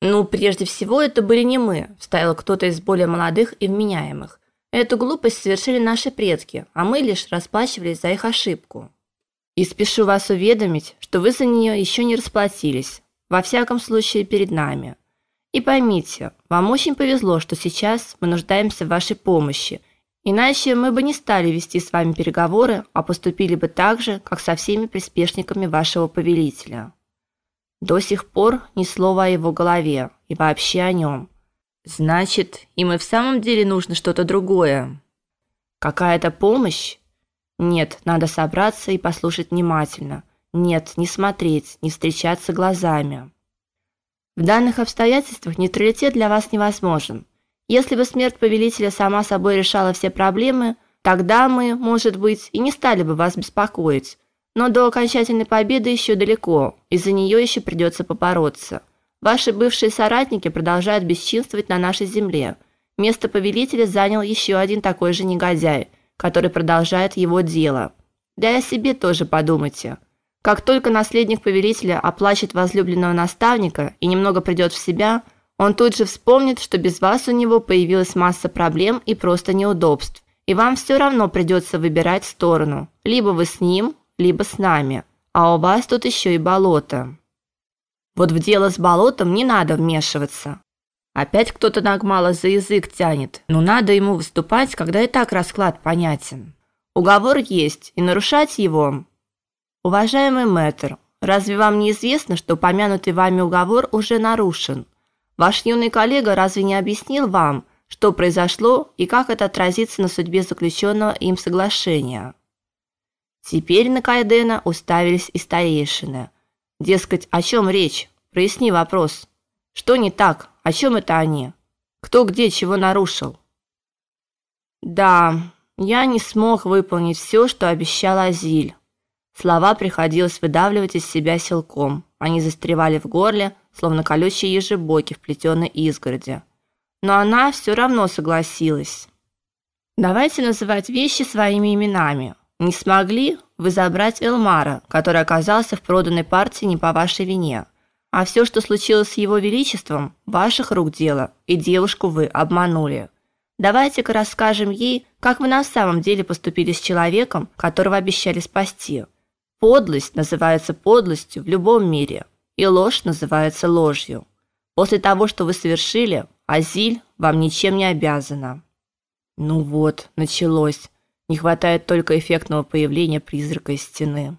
Ну, прежде всего, это были не мы, вставил кто-то из более молодых и вменяемых. Эту глупость совершили наши предки, а мы лишь расплачивались за их ошибку. И спешу вас уведомить, что вы за нее еще не расплатились, во всяком случае перед нами. И поймите, вам очень повезло, что сейчас мы нуждаемся в вашей помощи. Иначе мы бы не стали вести с вами переговоры, а поступили бы так же, как со всеми приспешниками вашего повелителя. До сих пор ни слова о его голове и вообще о нем. Значит, им и в самом деле нужно что-то другое. Какая-то помощь? Нет, надо собраться и послушать внимательно. Нет, не смотреть, не встречаться глазами. В данных обстоятельствах нейтралитет для вас невозможен. Если бы смерть повелителя сама собой решала все проблемы, тогда мы, может быть, и не стали бы вас беспокоить. Но до окончательной победы еще далеко, и за нее еще придется попороться. Ваши бывшие соратники продолжают бесчинствовать на нашей земле. Место повелителя занял еще один такой же негодяй, который продолжает его дело. Да и о себе тоже подумайте. Как только наследник повелителя оплачет возлюбленного наставника и немного придет в себя, он тут же вспомнит, что без вас у него появилась масса проблем и просто неудобств. И вам все равно придется выбирать сторону. Либо вы с ним, либо с нами. А у вас тут еще и болото. Вот в дело с болотом не надо вмешиваться. Опять кто-то нагмало за язык тянет. Но надо ему выступать, когда и так расклад понятен. Уговор есть, и нарушать его Уважаемый мэтр, разве вам не известно, что упомянутый вами уговор уже нарушен? Ваш юный коллега разве не объяснил вам, что произошло и как это отразится на судьбе заключенного им соглашения? Теперь на Кайдена уставились и старейшины. Дескать, о чем речь? Проясни вопрос. Что не так? О чем это они? Кто где чего нарушил? Да, я не смог выполнить все, что обещал Азиль. Слова приходилось выдавливать из себя силком. Они застревали в горле, словно колючие ежебоки в плетеной изгороди. Но она все равно согласилась. Давайте называть вещи своими именами. Не смогли вы забрать Элмара, который оказался в проданной партии не по вашей вине. А все, что случилось с его величеством, ваших рук дело, и девушку вы обманули. Давайте-ка расскажем ей, как вы на самом деле поступили с человеком, которого обещали спасти. Подлость называется подлостью в любом мире, и ложь называется ложью. После того, что вы совершили, Азиль вам ничем не обязана. Ну вот, началось. Не хватает только эффектного появления призрака из стены.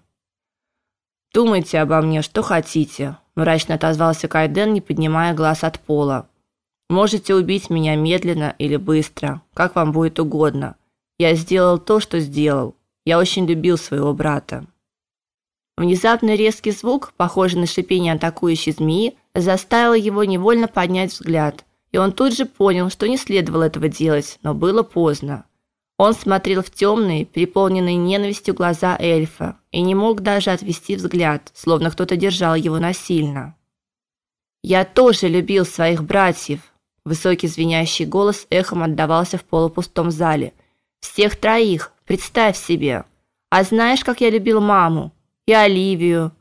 Думайте обо мне, что хотите, мрачно отозвался Кайден, не поднимая глаз от пола. Можете убить меня медленно или быстро, как вам будет угодно. Я сделал то, что сделал. Я очень любил своего брата. Внезапный резкий звук, похожий на шипение атакующей змеи, заставил его невольно поднять взгляд, и он тут же понял, что не следовало этого делать, но было поздно. Он смотрел в темные, переполненные ненавистью глаза эльфа и не мог даже отвести взгляд, словно кто-то держал его насильно. Я тоже любил своих братьев. Высокий звенящий голос эхом отдавался в полупустом зале. Всех троих, представь себе. А знаешь, как я любил маму? и Оливию.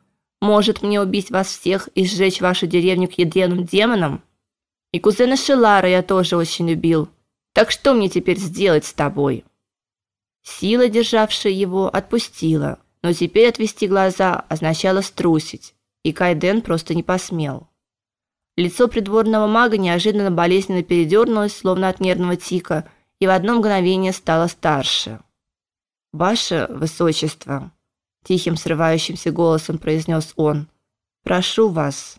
Может мне убить вас всех и сжечь вашу деревню к ядреным демонам? И кузена Шелара я тоже очень любил. Так что мне теперь сделать с тобой? Сила, державшая его, отпустила, но теперь отвести глаза означало струсить, и Кайден просто не посмел. Лицо придворного мага неожиданно болезненно передернулось, словно от нервного тика, и в одно мгновение стало старше. Ваше высочество, тихим срывающимся голосом произнес он. Прошу вас.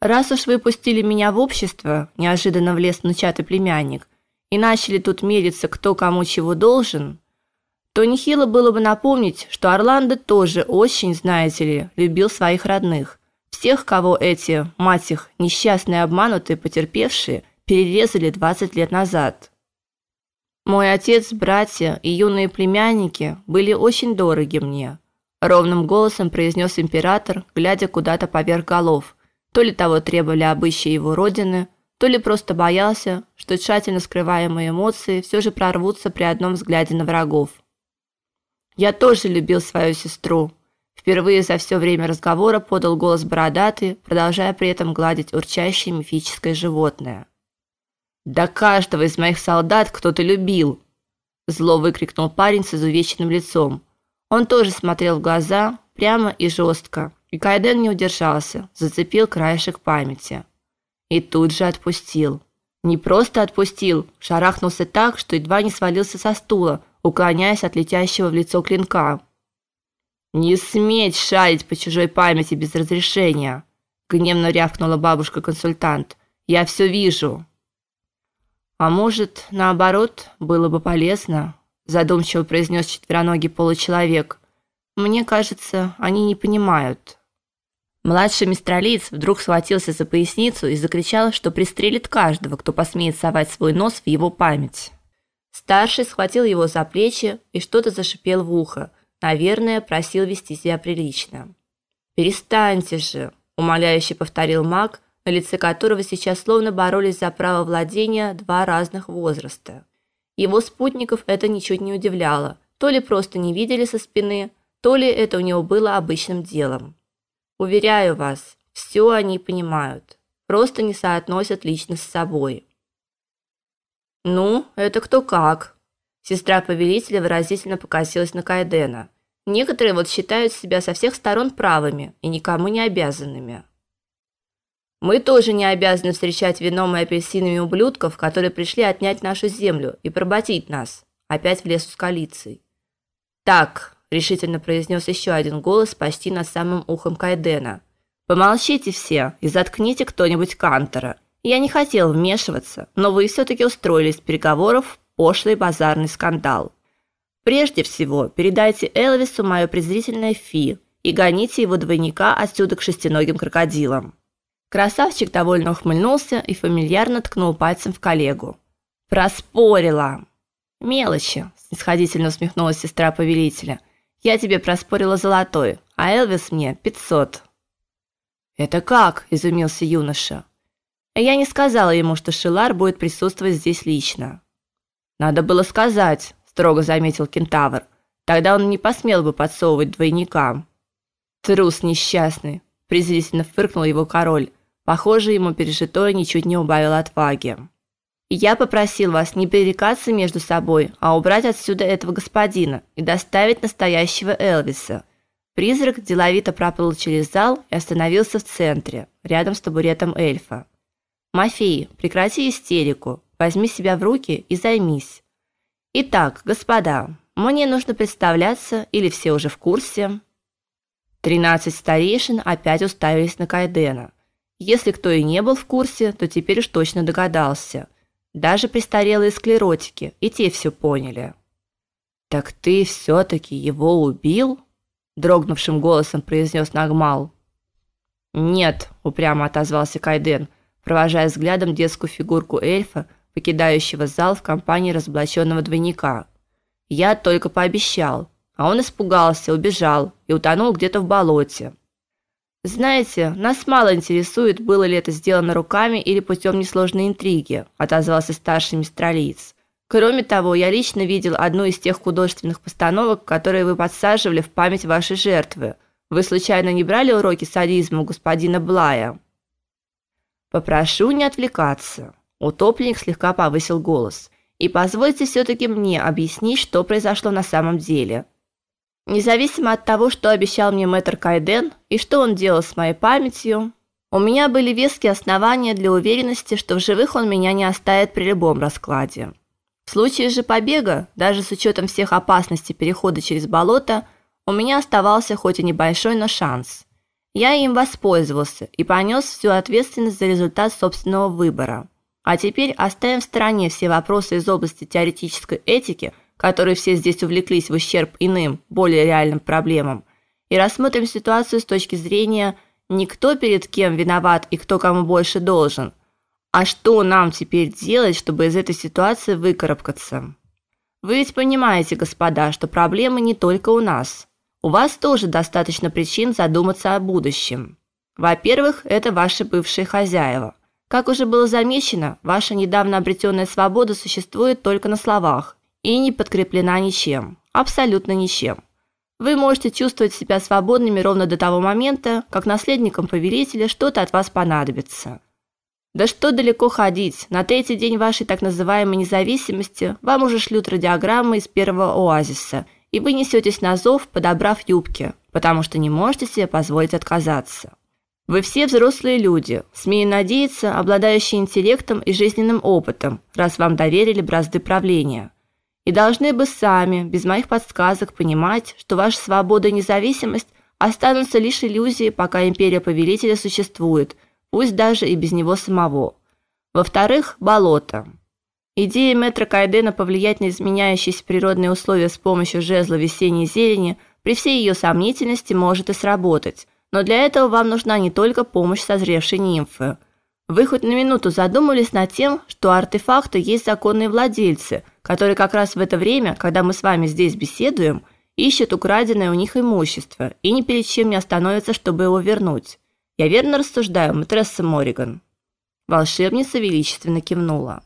Раз уж вы пустили меня в общество, неожиданно влез внучатый племянник, и начали тут мериться, кто кому чего должен, то нехило было бы напомнить, что Орландо тоже очень, знаете ли, любил своих родных, всех, кого эти, мать их, несчастные обманутые потерпевшие перерезали 20 лет назад. Мой отец, братья и юные племянники были очень дороги мне, ровным голосом произнес император, глядя куда-то поверх голов. То ли того требовали обычаи его родины, то ли просто боялся, что тщательно скрываемые эмоции все же прорвутся при одном взгляде на врагов. Я тоже любил свою сестру. Впервые за все время разговора подал голос бородатый, продолжая при этом гладить урчащее мифическое животное. Да каждого из моих солдат кто-то любил, зло выкрикнул парень с изувеченным лицом. Он тоже смотрел в глаза, прямо и жестко, и Кайден не удержался, зацепил краешек памяти. И тут же отпустил. Не просто отпустил, шарахнулся так, что едва не свалился со стула, уклоняясь от летящего в лицо клинка. Не сметь шарить по чужой памяти без разрешения, гневно рявкнула бабушка-консультант. Я все вижу. А может, наоборот, было бы полезно, задумчиво произнес четвероногий получеловек. Мне кажется, они не понимают. Младший мистралиц вдруг схватился за поясницу и закричал, что пристрелит каждого, кто посмеет совать свой нос в его память. Старший схватил его за плечи и что-то зашипел в ухо. Наверное, просил вести себя прилично. "Перестаньте же", умоляюще повторил маг, на лице которого сейчас словно боролись за право владения два разных возраста. Его спутников это ничуть не удивляло. То ли просто не видели со спины, то ли это у него было обычным делом. Уверяю вас, все они понимают, просто не соотносят лично с собой. Ну, это кто как. Сестра повелителя выразительно покосилась на Кайдена. Некоторые вот считают себя со всех сторон правыми и никому не обязанными. Мы тоже не обязаны встречать вином и апельсинами ублюдков, которые пришли отнять нашу землю и поработить нас. Опять в лес с коалицией. Так, решительно произнес еще один голос почти над самым ухом Кайдена. Помолчите все и заткните кто-нибудь Кантера. Я не хотел вмешиваться, но вы все таки устроили с переговоров пошлый базарный скандал. Прежде всего, передайте Элвису мое презрительное фи и гоните его двойника отсюда к шестиногим крокодилам. Красавчик довольно ухмыльнулся и фамильярно ткнул пальцем в коллегу. Проспорила. Мелочи, снисходительно усмехнулась сестра повелителя. Я тебе проспорила золотой, а Элвис мне пятьсот». Это как? изумился юноша. Я не сказала ему, что Шилар будет присутствовать здесь лично. Надо было сказать, строго заметил кентавр. Тогда он не посмел бы подсовывать двойникам. Трус несчастный, презрительно фыркнул его король. Похоже, ему пережитое ничуть не убавило отваги. Я попросил вас не перерекаться между собой, а убрать отсюда этого господина и доставить настоящего Элвиса. Призрак деловито проплыл через зал и остановился в центре, рядом с табуретом эльфа. Мафей, прекрати истерику, возьми себя в руки и займись. Итак, господа, мне нужно представляться или все уже в курсе? Тринадцать старейшин опять уставились на Кайдена. Если кто и не был в курсе, то теперь уж точно догадался. Даже престарелые склеротики, и те все поняли. Так ты все таки его убил? дрогнувшим голосом произнес Нагмал. Нет, упрямо отозвался Кайден, провожая взглядом детскую фигурку эльфа, покидающего зал в компании разоблаченного двойника. Я только пообещал, а он испугался, убежал и утонул где-то в болоте. Знаете, нас мало интересует, было ли это сделано руками или путем несложной интриги, отозвался старший мистралиец. Кроме того, я лично видел одну из тех художественных постановок, которые вы подсаживали в память вашей жертвы. Вы случайно не брали уроки садизма у господина Блая? Попрошу не отвлекаться. Утопленник слегка повысил голос. И позвольте все таки мне объяснить, что произошло на самом деле. Независимо от того, что обещал мне мэтр Кайден и что он делал с моей памятью, у меня были веские основания для уверенности, что в живых он меня не оставит при любом раскладе. В случае же побега, даже с учетом всех опасностей перехода через болото, у меня оставался хоть и небольшой, но шанс. Я им воспользовался и понес всю ответственность за результат собственного выбора. А теперь оставим в стороне все вопросы из области теоретической этики – которые все здесь увлеклись в ущерб иным, более реальным проблемам, и рассмотрим ситуацию с точки зрения не кто перед кем виноват и кто кому больше должен, а что нам теперь делать, чтобы из этой ситуации выкарабкаться. Вы ведь понимаете, господа, что проблемы не только у нас. У вас тоже достаточно причин задуматься о будущем. Во-первых, это ваши бывшие хозяева. Как уже было замечено, ваша недавно обретенная свобода существует только на словах и не подкреплена ничем, абсолютно ничем. Вы можете чувствовать себя свободными ровно до того момента, как наследникам повелителя что-то от вас понадобится. Да что далеко ходить? На третий день вашей так называемой независимости вам уже шлют радиограммы из первого оазиса, и вы несетесь на зов, подобрав юбки, потому что не можете себе позволить отказаться. Вы все взрослые люди, смею надеяться, обладающие интеллектом и жизненным опытом, раз вам доверили бразды правления. И должны бы сами, без моих подсказок, понимать, что ваша свобода и независимость останутся лишь иллюзией, пока империя повелителя существует, пусть даже и без него самого. Во-вторых, болото. Идея метра Кайдена повлиять на изменяющиеся природные условия с помощью жезла весенней зелени при всей ее сомнительности может и сработать, но для этого вам нужна не только помощь созревшей нимфы. Вы хоть на минуту задумались над тем, что артефакты есть законные владельцы, которые как раз в это время, когда мы с вами здесь беседуем, ищут украденное у них имущество и ни перед чем не остановятся, чтобы его вернуть. Я верно рассуждаю, матресса Мориган. Волшебница величественно кивнула.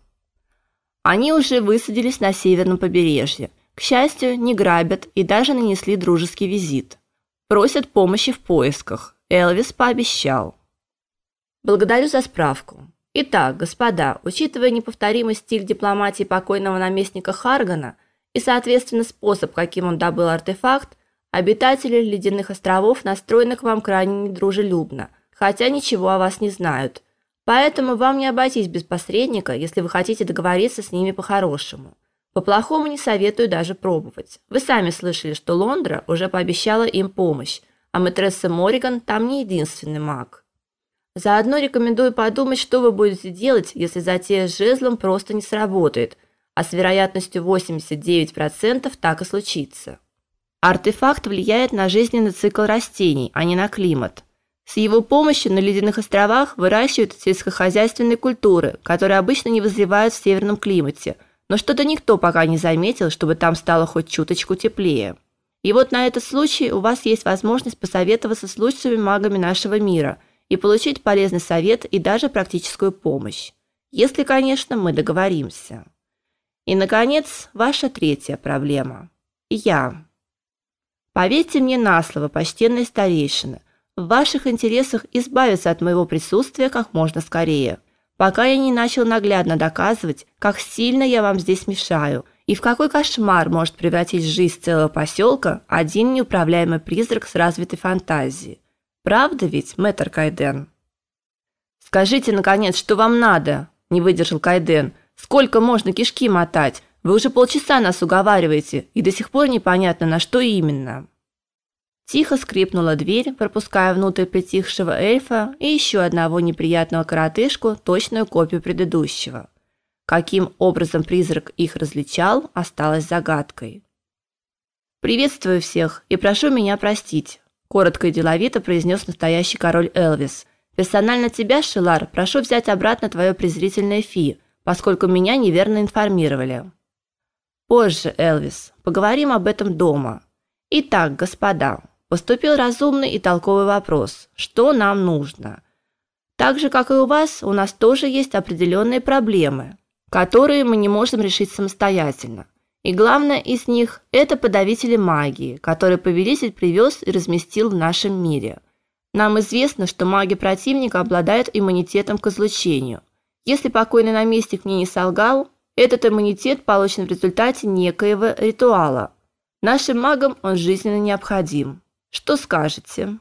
Они уже высадились на северном побережье. К счастью, не грабят и даже нанесли дружеский визит. Просят помощи в поисках. Элвис пообещал. Благодарю за справку. Итак, господа, учитывая неповторимый стиль дипломатии покойного наместника Харгана и, соответственно, способ, каким он добыл артефакт, обитатели ледяных островов настроены к вам крайне недружелюбно, хотя ничего о вас не знают. Поэтому вам не обойтись без посредника, если вы хотите договориться с ними по-хорошему. По-плохому не советую даже пробовать. Вы сами слышали, что Лондра уже пообещала им помощь, а мэтресса Мориган там не единственный маг. Заодно рекомендую подумать, что вы будете делать, если затея с жезлом просто не сработает, а с вероятностью 89% так и случится. Артефакт влияет на жизненный цикл растений, а не на климат. С его помощью на ледяных островах выращивают сельскохозяйственные культуры, которые обычно не вызревают в северном климате – но что-то никто пока не заметил, чтобы там стало хоть чуточку теплее. И вот на этот случай у вас есть возможность посоветоваться с лучшими магами нашего мира и получить полезный совет и даже практическую помощь. Если, конечно, мы договоримся. И наконец, ваша третья проблема. Я. Поверьте мне на слово, почтенные старейшины, в ваших интересах избавиться от моего присутствия как можно скорее пока я не начал наглядно доказывать, как сильно я вам здесь мешаю и в какой кошмар может превратить жизнь целого поселка один неуправляемый призрак с развитой фантазией. Правда ведь, мэтр Кайден? Скажите наконец, что вам надо? Не выдержал Кайден. Сколько можно кишки мотать? Вы уже полчаса нас уговариваете, и до сих пор непонятно, на что именно. Тихо скрипнула дверь, пропуская внутрь притихшего эльфа и еще одного неприятного коротышку, точную копию предыдущего. Каким образом призрак их различал, осталось загадкой. Приветствую всех и прошу меня простить, коротко и деловито произнес настоящий король Элвис. Персонально тебя, Шилар, прошу взять обратно твое презрительное фи, поскольку меня неверно информировали. Позже, Элвис, поговорим об этом дома. Итак, господа, Поступил разумный и толковый вопрос: что нам нужно? Так же, как и у вас, у нас тоже есть определенные проблемы, которые мы не можем решить самостоятельно. И главное из них это подавители магии, которые повелитель привез и разместил в нашем мире. Нам известно, что маги противника обладают иммунитетом к излучению. Если покойный наместник мне не солгал, этот иммунитет получен в результате некоего ритуала. Нашим магам он жизненно необходим. Что скажете?